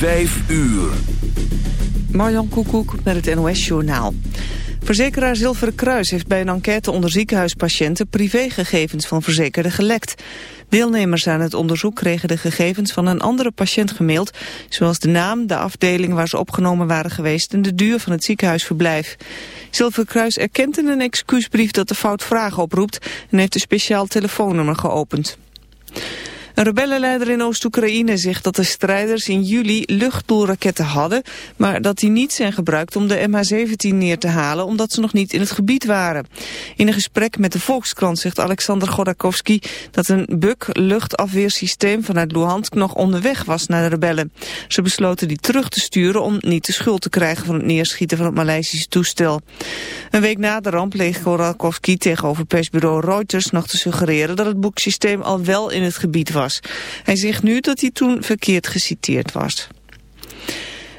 Vijf uur. Marjan Koekoek met het NOS-journaal. Verzekeraar Zilveren Kruis heeft bij een enquête onder ziekenhuispatiënten privégegevens van verzekerden gelekt. Deelnemers aan het onderzoek kregen de gegevens van een andere patiënt gemaild, zoals de naam, de afdeling waar ze opgenomen waren geweest en de duur van het ziekenhuisverblijf. Zilveren Kruis erkent in een excuusbrief dat de fout vragen oproept en heeft een speciaal telefoonnummer geopend. Een rebellenleider in Oost-Oekraïne zegt dat de strijders in juli luchtdoelraketten hadden, maar dat die niet zijn gebruikt om de MH17 neer te halen, omdat ze nog niet in het gebied waren. In een gesprek met de Volkskrant zegt Alexander Godakowski dat een Buk luchtafweersysteem vanuit Luhansk nog onderweg was naar de rebellen. Ze besloten die terug te sturen om niet de schuld te krijgen van het neerschieten van het Maleisische toestel. Een week na de ramp leeg Godakowski tegenover persbureau Reuters nog te suggereren dat het boeksysteem al wel in het gebied was. Hij zegt nu dat hij toen verkeerd geciteerd was.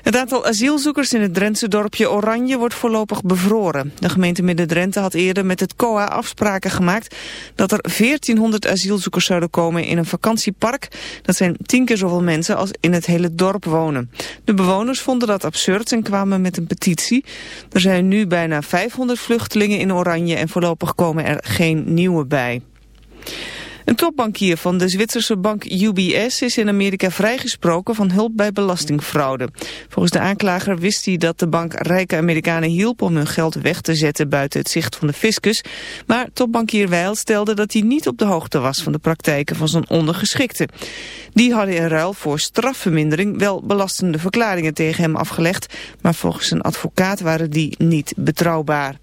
Het aantal asielzoekers in het Drentse dorpje Oranje wordt voorlopig bevroren. De gemeente Midden-Drenthe had eerder met het COA afspraken gemaakt dat er 1400 asielzoekers zouden komen in een vakantiepark. Dat zijn tien keer zoveel mensen als in het hele dorp wonen. De bewoners vonden dat absurd en kwamen met een petitie. Er zijn nu bijna 500 vluchtelingen in Oranje en voorlopig komen er geen nieuwe bij. Een topbankier van de Zwitserse bank UBS is in Amerika vrijgesproken van hulp bij belastingfraude. Volgens de aanklager wist hij dat de bank rijke Amerikanen hielp om hun geld weg te zetten buiten het zicht van de fiscus. Maar topbankier Weil stelde dat hij niet op de hoogte was van de praktijken van zijn ondergeschikte. Die hadden in ruil voor strafvermindering wel belastende verklaringen tegen hem afgelegd, maar volgens een advocaat waren die niet betrouwbaar.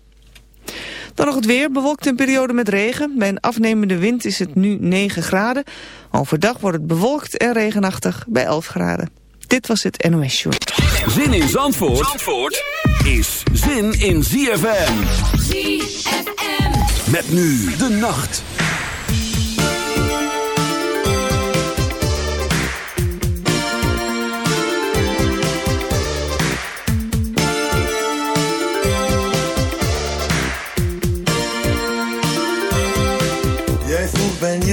Dan nog het weer, bewolkt een periode met regen. Bij een afnemende wind is het nu 9 graden. Overdag wordt het bewolkt en regenachtig bij 11 graden. Dit was het NOS Show. Zin in Zandvoort, Zandvoort is zin in ZFM. ZFM. Met nu de nacht.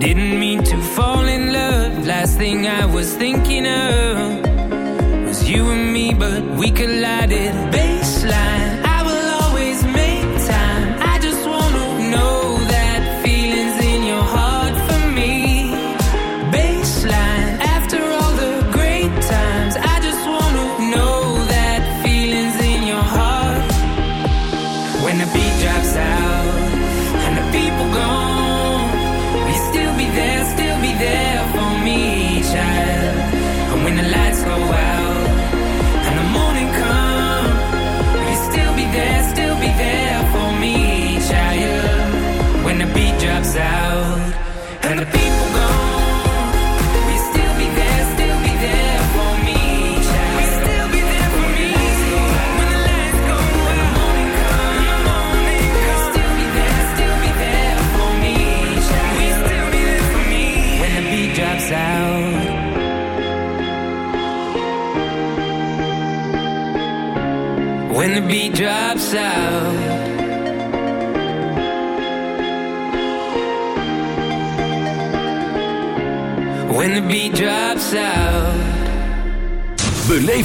didn't mean to fall in love. Last thing I was thinking of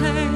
Whiskey.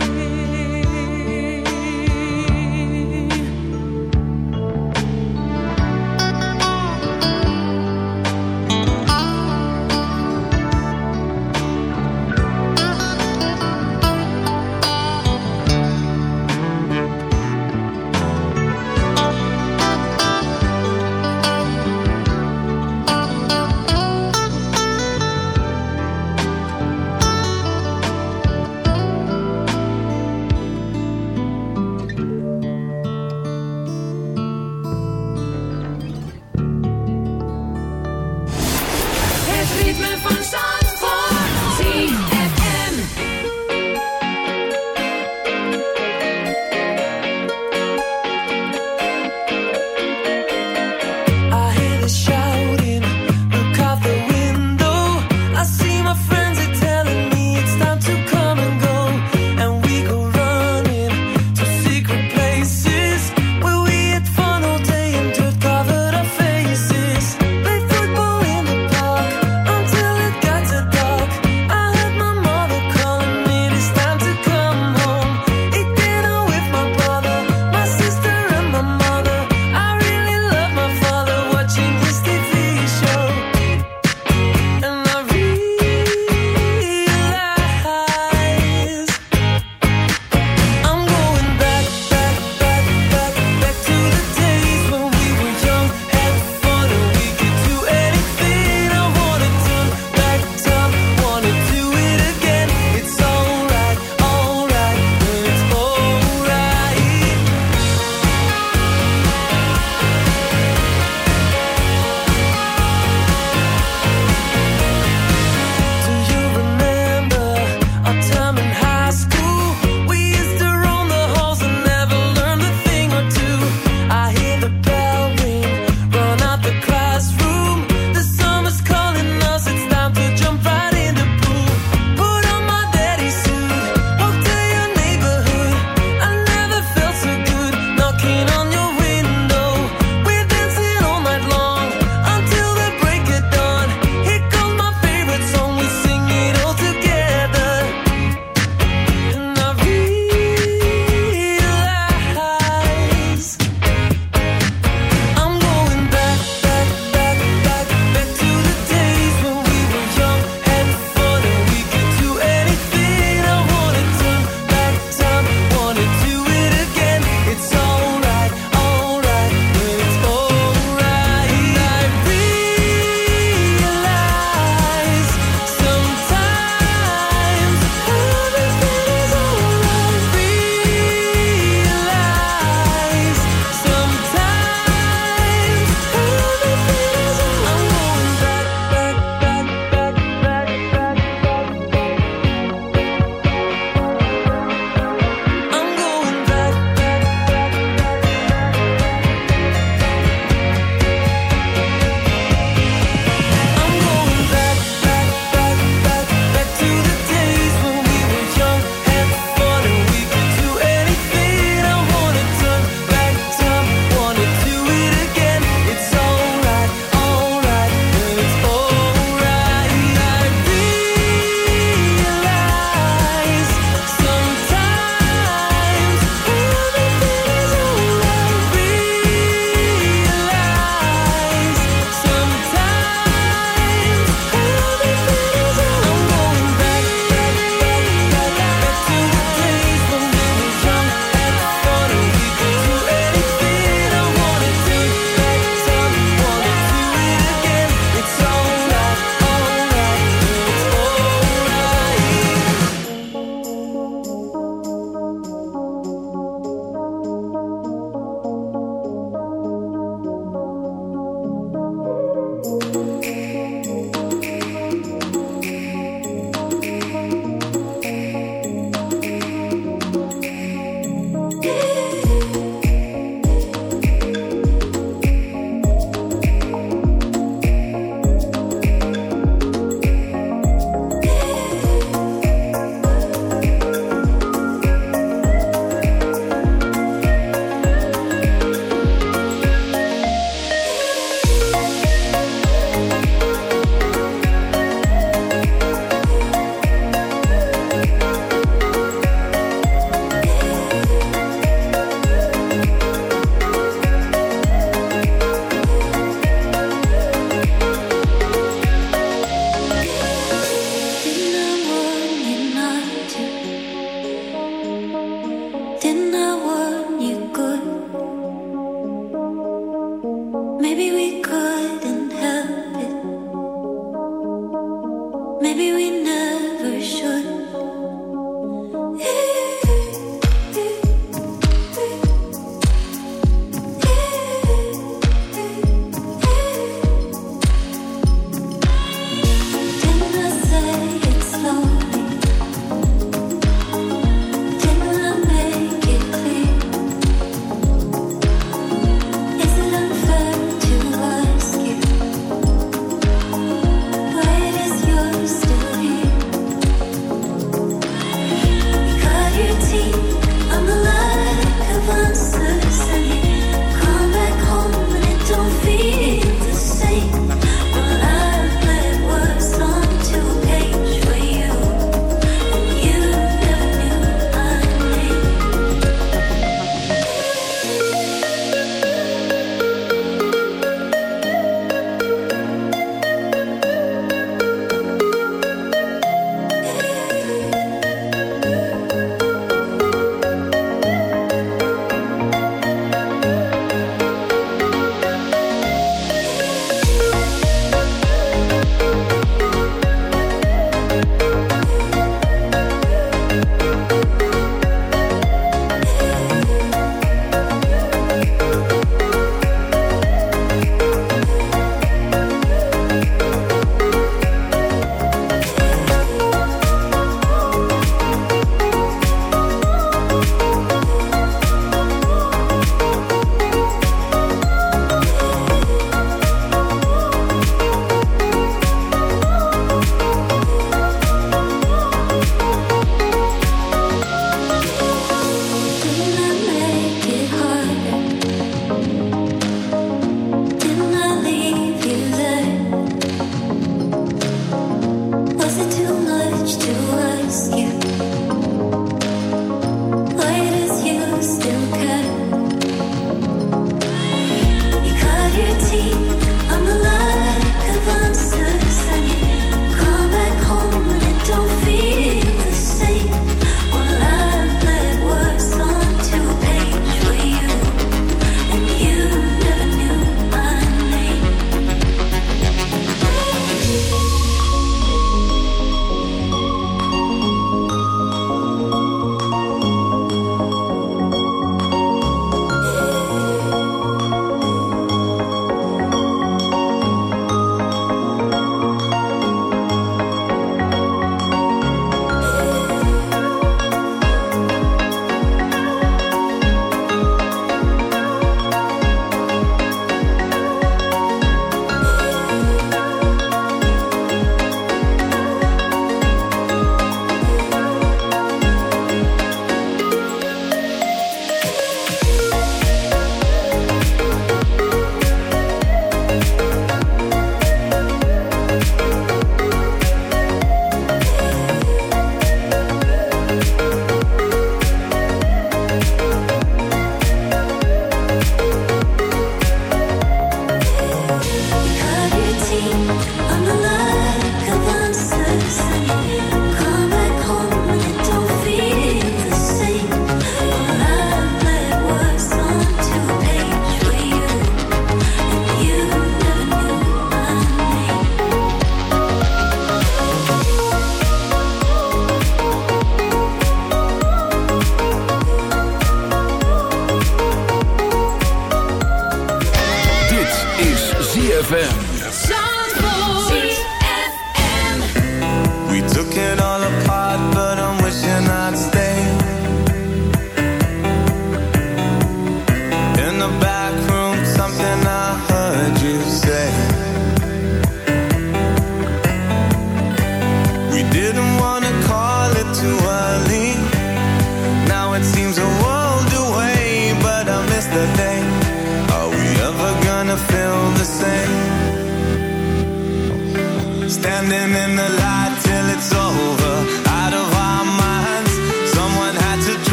We took it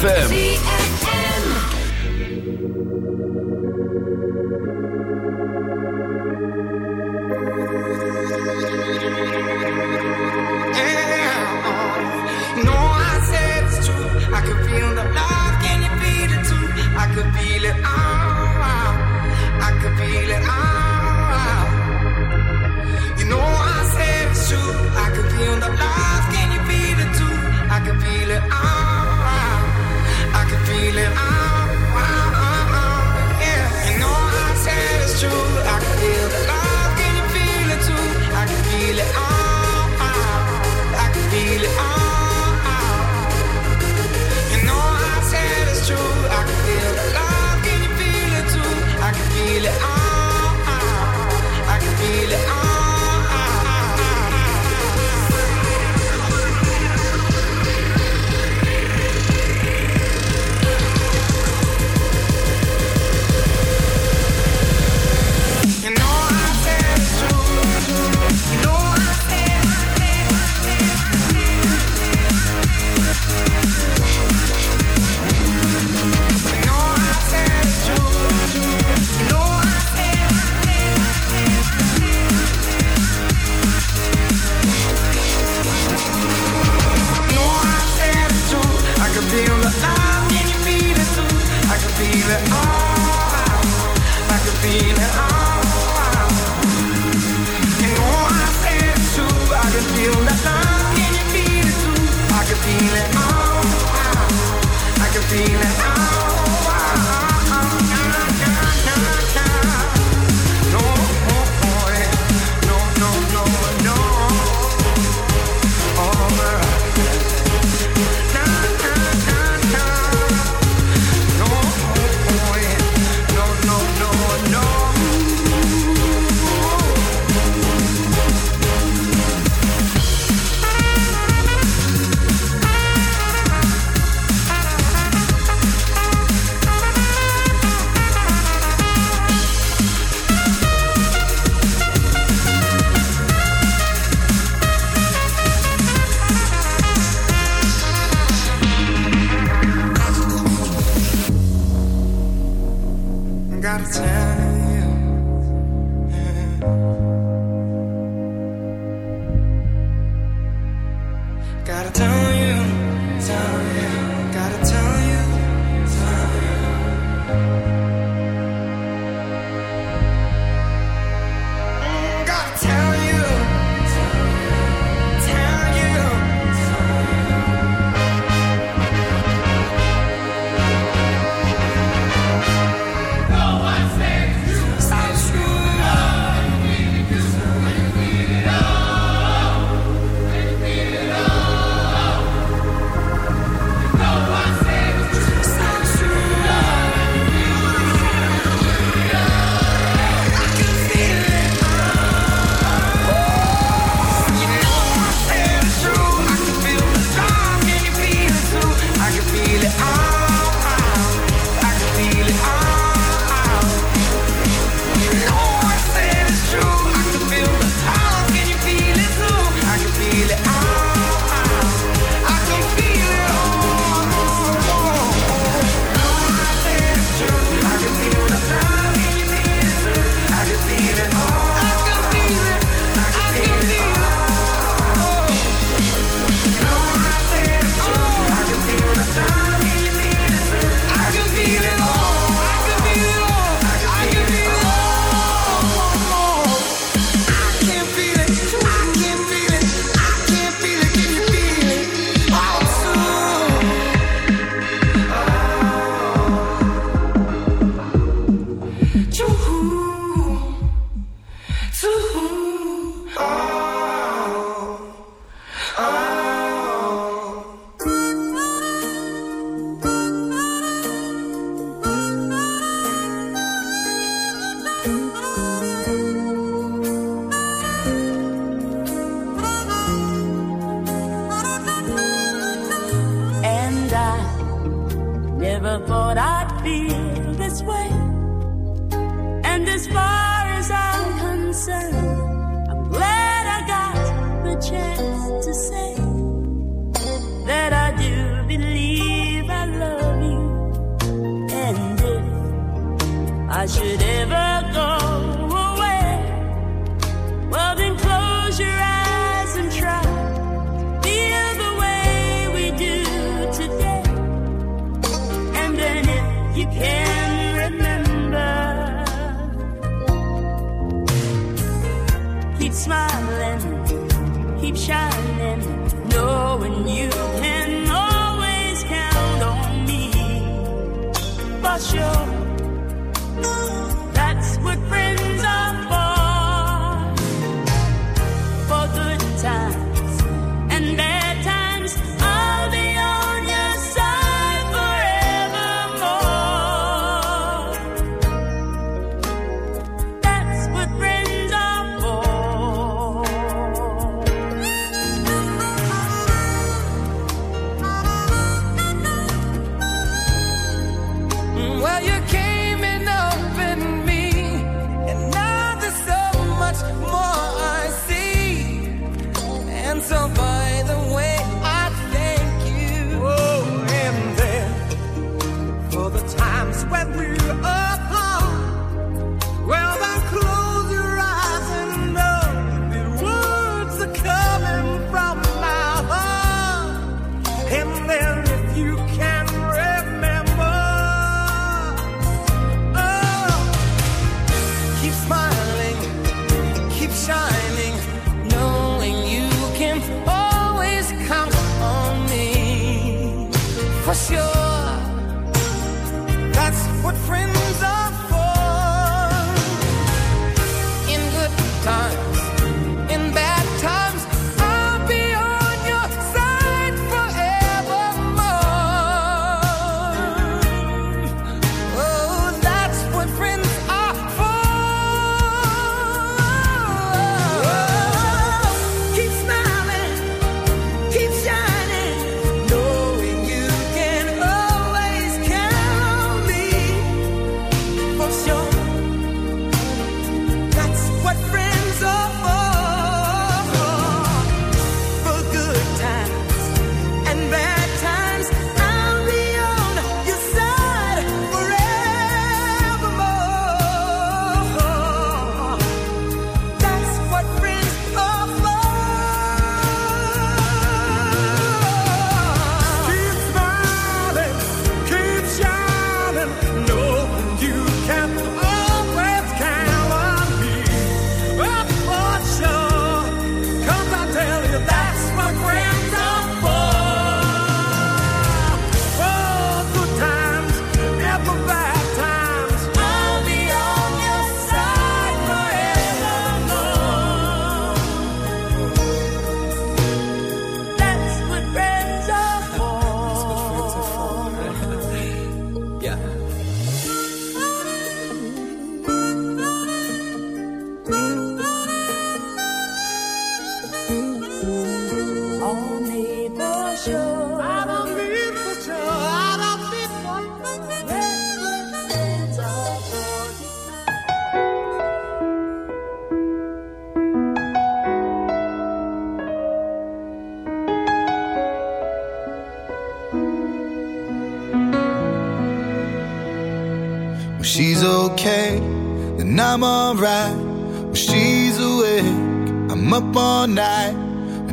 ZFM.